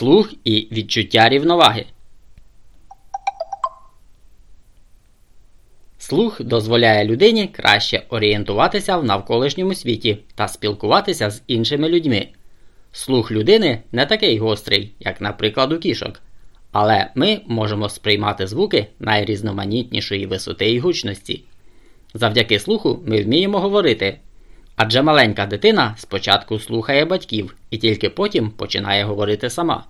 Слух і відчуття рівноваги. Слух дозволяє людині краще орієнтуватися в навколишньому світі та спілкуватися з іншими людьми. Слух людини не такий гострий, як, наприклад, у кішок, але ми можемо сприймати звуки найрізноманітнішої висоти і гучності. Завдяки слуху ми вміємо говорити. Адже маленька дитина спочатку слухає батьків і тільки потім починає говорити сама.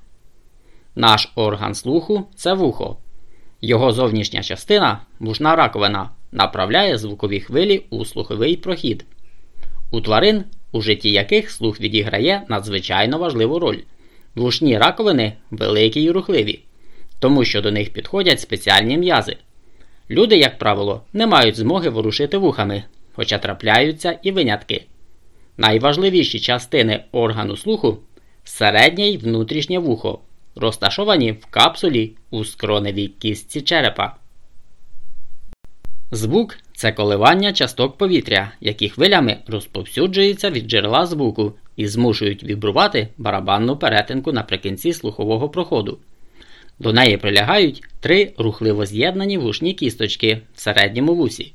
Наш орган слуху це вухо. Його зовнішня частина, вушна раковина, направляє звукові хвилі у слуховий прохід. У тварин, у житті яких слух відіграє надзвичайно важливу роль. Вушні раковини великі й рухливі, тому що до них підходять спеціальні м'язи. Люди, як правило, не мають змоги ворушити вухами, хоча трапляються і винятки. Найважливіші частини органу слуху середнє й внутрішнє вухо, розташовані в капсулі у скроневій кістці черепа. Звук це коливання часток повітря, які хвилями розповсюджуються від джерела звуку і змушують вібрувати барабанну перетинку наприкінці слухового проходу. До неї прилягають три рухливо з'єднані вушні кісточки в середньому вусі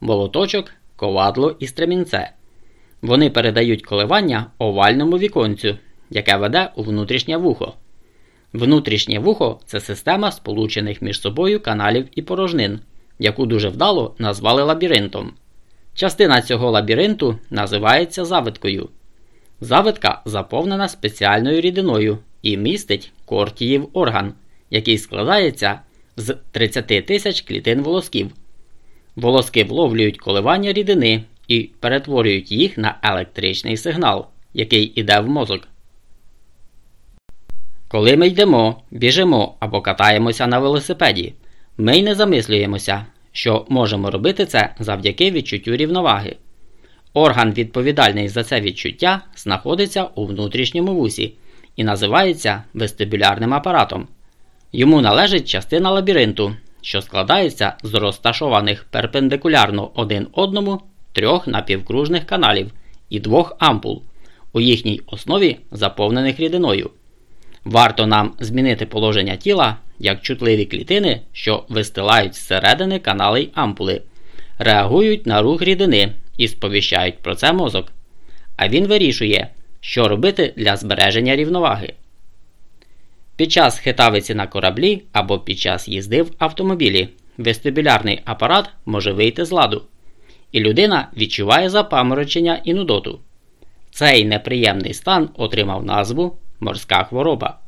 молоточок, ковадло і стремінце. Вони передають коливання овальному віконцю, яке веде у внутрішнє вухо. Внутрішнє вухо це система сполучених між собою каналів і порожнин, яку дуже вдало назвали лабіринтом. Частина цього лабіринту називається завиткою. Завитка заповнена спеціальною рідиною і містить кортіїв орган, який складається з 30 тисяч клітин волосків. Волоски вловлюють коливання рідини і перетворюють їх на електричний сигнал, який іде в мозок. Коли ми йдемо, біжимо або катаємося на велосипеді, ми й не замислюємося, що можемо робити це завдяки відчуттю рівноваги. Орган, відповідальний за це відчуття, знаходиться у внутрішньому вусі і називається вестибулярним апаратом. Йому належить частина лабіринту, що складається з розташованих перпендикулярно один одному трьох напівкружних каналів і двох ампул, у їхній основі заповнених рідиною. Варто нам змінити положення тіла, як чутливі клітини, що вистилають зсередини канали й ампули, реагують на рух рідини і сповіщають про це мозок. А він вирішує, що робити для збереження рівноваги. Під час хитавиці на кораблі або під час їзди в автомобілі вестибулярний апарат може вийти з ладу, і людина відчуває запаморочення і нудоту. Цей неприємний стан отримав назву морська хвороба.